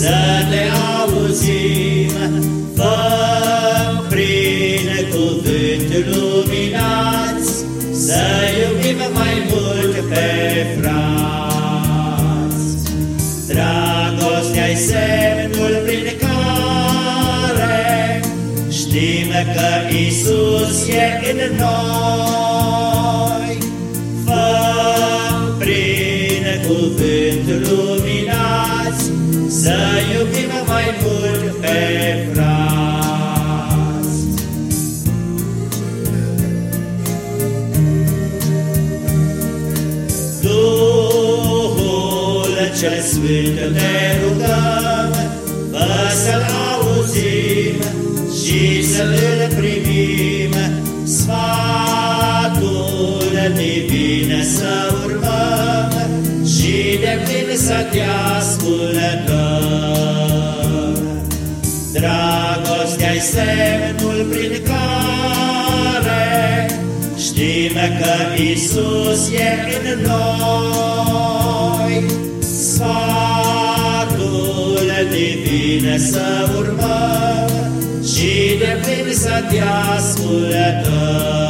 să te auzim, fă prin cuvânt să iubim mai mult pe frați. Dragostea-i semnul prin care știm că Isus e în noi, fă prin cuvânt luminați, să iubim mai mult pe frați. Duhul cel Sfânt te rugăm, fă să-L auzim și să-L primim, sfatul divin să urmăm și de plin să te ascultăm. Dragostea-i semnul prin care știm că Isus e în noi. Sfatul divin să urmăm și de plin să te ascultăm.